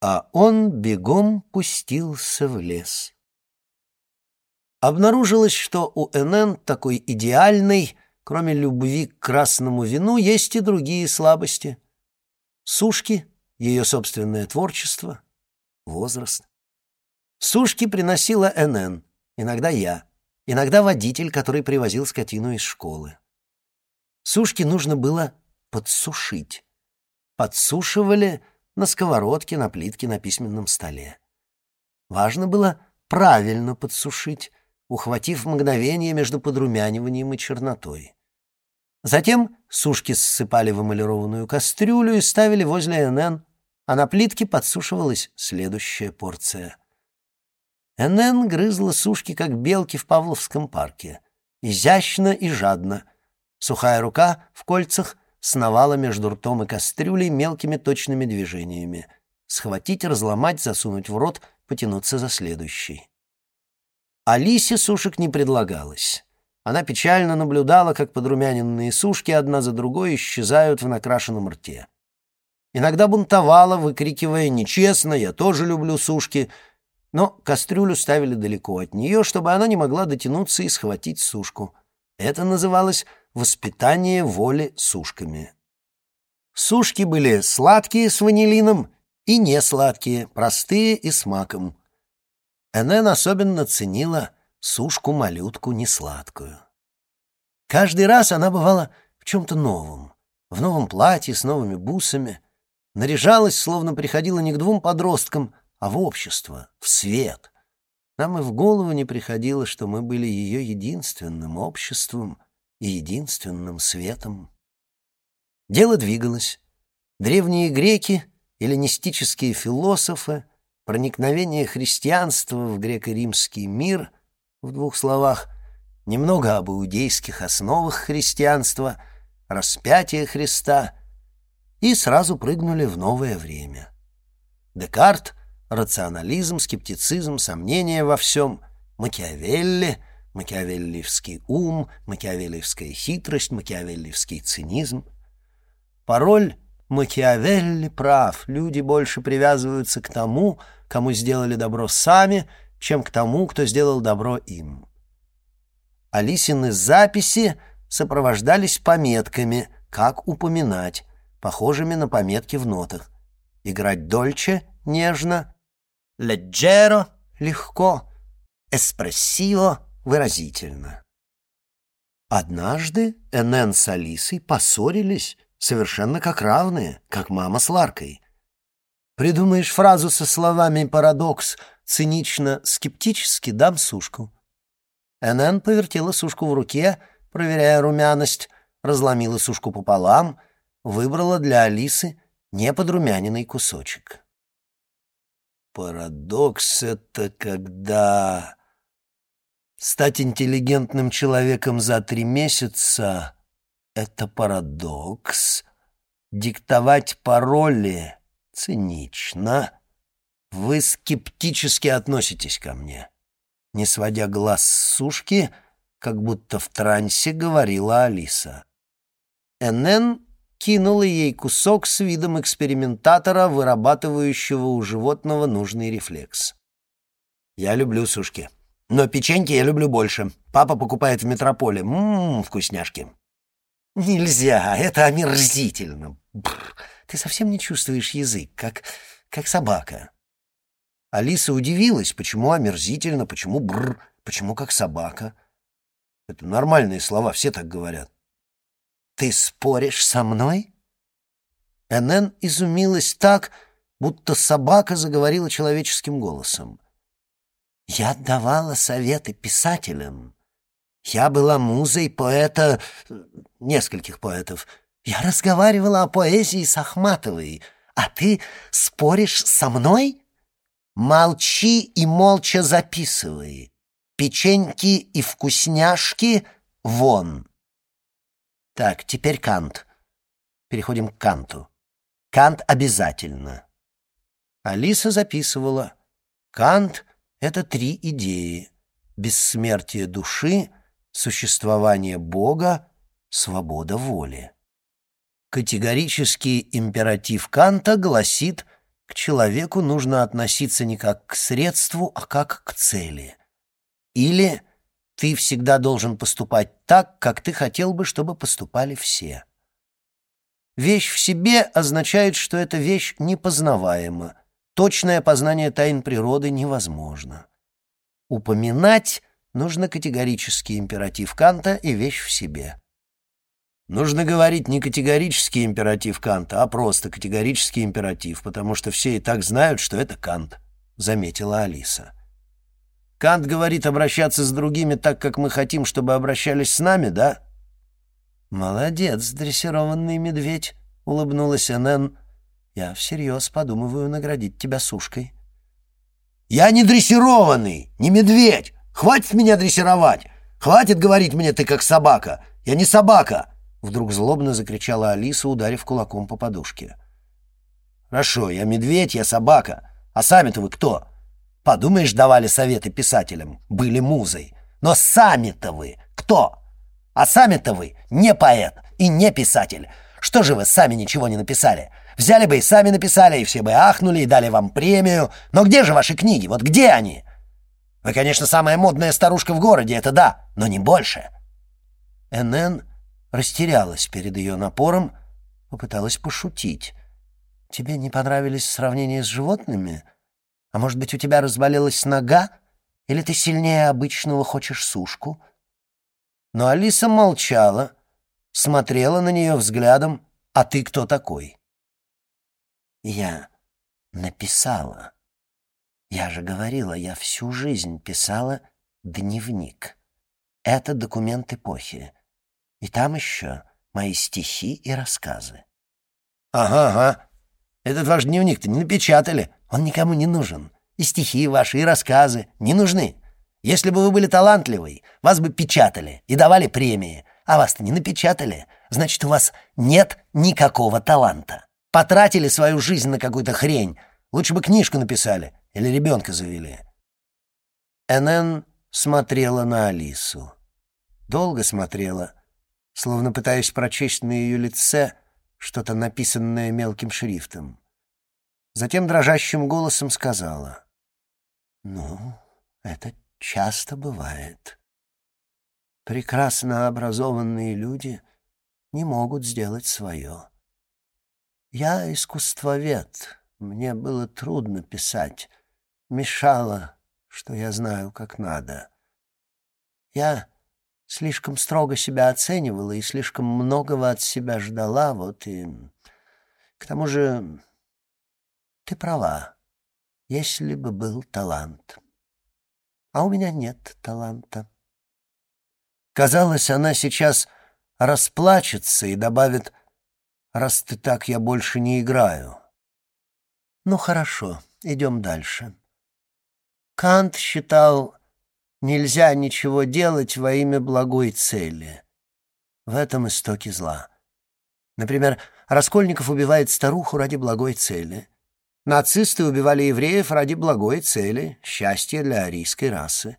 а он бегом пустился в лес. Обнаружилось, что у НН такой идеальной, кроме любви к красному вину, есть и другие слабости. Сушки, ее собственное творчество, возраст. Сушки приносила НН, иногда я, иногда водитель, который привозил скотину из школы. Сушки нужно было подсушить. Подсушивали на сковородке, на плитке, на письменном столе. Важно было правильно подсушить, ухватив мгновение между подрумяниванием и чернотой. Затем сушки ссыпали в эмалированную кастрюлю и ставили возле НН, а на плитке подсушивалась следующая порция. НН грызла сушки, как белки в Павловском парке. Изящно и жадно. Сухая рука в кольцах сновала между ртом и кастрюлей мелкими точными движениями. Схватить, разломать, засунуть в рот, потянуться за следующий. Алисе сушек не предлагалось. Она печально наблюдала, как подрумяненные сушки одна за другой исчезают в накрашенном рте. Иногда бунтовала, выкрикивая «Нечестно, я тоже люблю сушки», но кастрюлю ставили далеко от нее, чтобы она не могла дотянуться и схватить сушку. Это называлось «воспитание воли сушками». Сушки были сладкие с ванилином и несладкие, простые и с маком. Энен особенно ценила сушку-малютку несладкую. Каждый раз она бывала в чем-то новом, в новом платье с новыми бусами, наряжалась, словно приходила не к двум подросткам, а в общество, в свет. Нам и в голову не приходило, что мы были ее единственным обществом и единственным светом. Дело двигалось. Древние греки, эллинистические философы, проникновение христианства в греко-римский мир, в двух словах, немного об иудейских основах христианства, распятие Христа, и сразу прыгнули в новое время. Декарт — рационализм, скептицизм, сомнения во всем, Макиавелли — макиавеллиевский ум, макиавеллиевская хитрость, макиавеллиевский цинизм. Пароль Макиавелли прав, люди больше привязываются к тому, кому сделали добро сами, чем к тому, кто сделал добро им. Алисины записи сопровождались пометками, как упоминать, похожими на пометки в нотах. Играть дольче — нежно, леджеро — легко, эспрессиво — выразительно. Однажды Энен с Алисой поссорились совершенно как равные, как мама с Ларкой. Придумаешь фразу со словами «парадокс», цинично-скептически дам сушку. Энн повертела сушку в руке, проверяя румяность, разломила сушку пополам, выбрала для Алисы неподрумяненный кусочек. Парадокс — это когда... Стать интеллигентным человеком за три месяца — это парадокс. Диктовать пароли цинично. Вы скептически относитесь ко мне. Не сводя глаз с сушки, как будто в трансе говорила Алиса. Энн кинула ей кусок с видом экспериментатора, вырабатывающего у животного нужный рефлекс. «Я люблю сушки. Но печеньки я люблю больше. Папа покупает в метрополе. Ммм, вкусняшки». «Нельзя, это омерзительно. Бррр. Ты совсем не чувствуешь язык, как, как собака». Алиса удивилась, почему омерзительно, почему бр, почему как собака. Это нормальные слова, все так говорят. «Ты споришь со мной?» Энн изумилась так, будто собака заговорила человеческим голосом. «Я давала советы писателям. Я была музой поэта... нескольких поэтов. Я разговаривала о поэзии с Ахматовой, а ты споришь со мной? Молчи и молча записывай. Печеньки и вкусняшки вон. Так, теперь Кант. Переходим к Канту. Кант обязательно. Алиса записывала. Кант — это три идеи. Бессмертие души, существование Бога, свобода воли. Категорический императив Канта гласит к человеку нужно относиться не как к средству, а как к цели. Или ты всегда должен поступать так, как ты хотел бы, чтобы поступали все. Вещь в себе означает, что эта вещь непознаваема. Точное познание тайн природы невозможно. Упоминать нужно категорический императив Канта и вещь в себе. Нужно говорить не категорический императив Канта, а просто категорический императив, потому что все и так знают, что это Кант, заметила Алиса. Кант говорит обращаться с другими так, как мы хотим, чтобы обращались с нами, да? Молодец, дрессированный медведь, улыбнулась Энн. Я всерьез подумываю наградить тебя сушкой. Я не дрессированный, не медведь. Хватит меня дрессировать. Хватит говорить мне ты как собака. Я не собака. Вдруг злобно закричала Алиса, ударив кулаком по подушке. «Хорошо, я медведь, я собака. А сами-то вы кто? Подумаешь, давали советы писателям, были музой. Но сами-то вы кто? А сами-то вы не поэт и не писатель. Что же вы сами ничего не написали? Взяли бы и сами написали, и все бы ахнули и дали вам премию. Но где же ваши книги? Вот где они? Вы, конечно, самая модная старушка в городе, это да, но не больше». НН растерялась перед ее напором, попыталась пошутить. «Тебе не понравились сравнения с животными? А может быть, у тебя разболелась нога? Или ты сильнее обычного хочешь сушку?» Но Алиса молчала, смотрела на нее взглядом «А ты кто такой?» «Я написала. Я же говорила, я всю жизнь писала дневник. Это документ эпохи. И там еще мои стихи и рассказы. Ага, ага. Этот ваш дневник-то не напечатали. Он никому не нужен. И стихи ваши, и рассказы не нужны. Если бы вы были талантливый, вас бы печатали и давали премии. А вас-то не напечатали. Значит, у вас нет никакого таланта. Потратили свою жизнь на какую-то хрень. Лучше бы книжку написали или ребенка завели. Энн смотрела на Алису. Долго смотрела — словно пытаясь прочесть на ее лице что-то написанное мелким шрифтом. Затем дрожащим голосом сказала. «Ну, это часто бывает. Прекрасно образованные люди не могут сделать свое. Я искусствовед, мне было трудно писать, мешало, что я знаю, как надо. Я слишком строго себя оценивала и слишком многого от себя ждала, вот и... К тому же ты права, если бы был талант. А у меня нет таланта. Казалось, она сейчас расплачется и добавит «Раз ты так, я больше не играю». Ну хорошо, идем дальше. Кант считал Нельзя ничего делать во имя благой цели. В этом истоке зла. Например, Раскольников убивает старуху ради благой цели. Нацисты убивали евреев ради благой цели, счастья для арийской расы.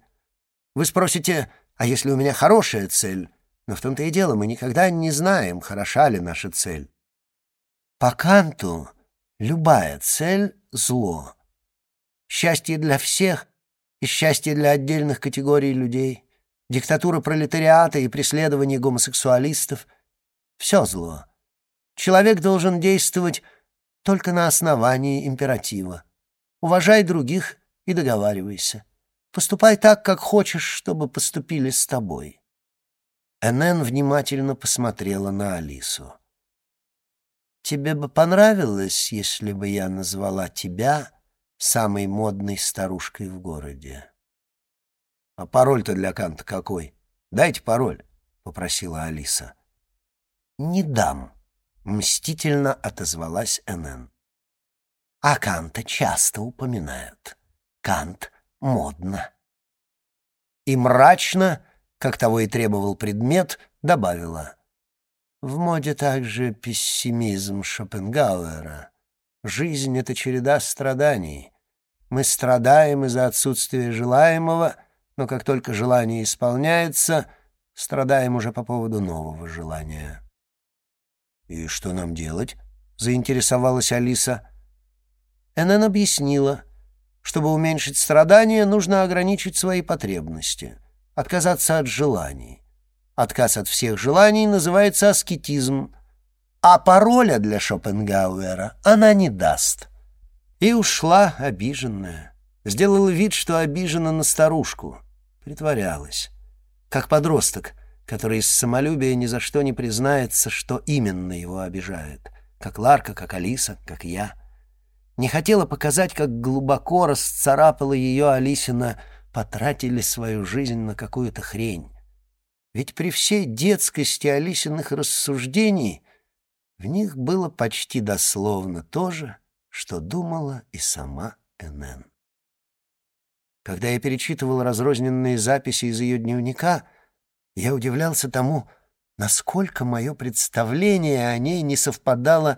Вы спросите, а если у меня хорошая цель? Но в том-то и дело, мы никогда не знаем, хороша ли наша цель. По Канту любая цель — зло. Счастье для всех и счастье для отдельных категорий людей, диктатура пролетариата и преследование гомосексуалистов — все зло. Человек должен действовать только на основании императива. Уважай других и договаривайся. Поступай так, как хочешь, чтобы поступили с тобой. Энн внимательно посмотрела на Алису. «Тебе бы понравилось, если бы я назвала тебя самой модной старушкой в городе. — А пароль-то для Канта какой? Дайте пароль, — попросила Алиса. — Не дам, — мстительно отозвалась Энн. А Канта часто упоминают. Кант модно. И мрачно, как того и требовал предмет, добавила. В моде также пессимизм Шопенгауэра. Жизнь — это череда страданий. Мы страдаем из-за отсутствия желаемого, но как только желание исполняется, страдаем уже по поводу нового желания. «И что нам делать?» — заинтересовалась Алиса. Энен объяснила, чтобы уменьшить страдания, нужно ограничить свои потребности, отказаться от желаний. Отказ от всех желаний называется аскетизм, а пароля для Шопенгауэра она не даст. И ушла обиженная. Сделала вид, что обижена на старушку. Притворялась. Как подросток, который из самолюбия ни за что не признается, что именно его обижает. Как Ларка, как Алиса, как я. Не хотела показать, как глубоко расцарапала ее Алисина «потратили свою жизнь на какую-то хрень». Ведь при всей детскости Алисиных рассуждений в них было почти дословно то же, что думала и сама Энен. Когда я перечитывал разрозненные записи из ее дневника, я удивлялся тому, насколько мое представление о ней не совпадало.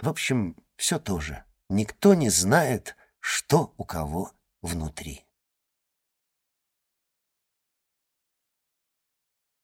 В общем, все то же. Никто не знает, что у кого внутри.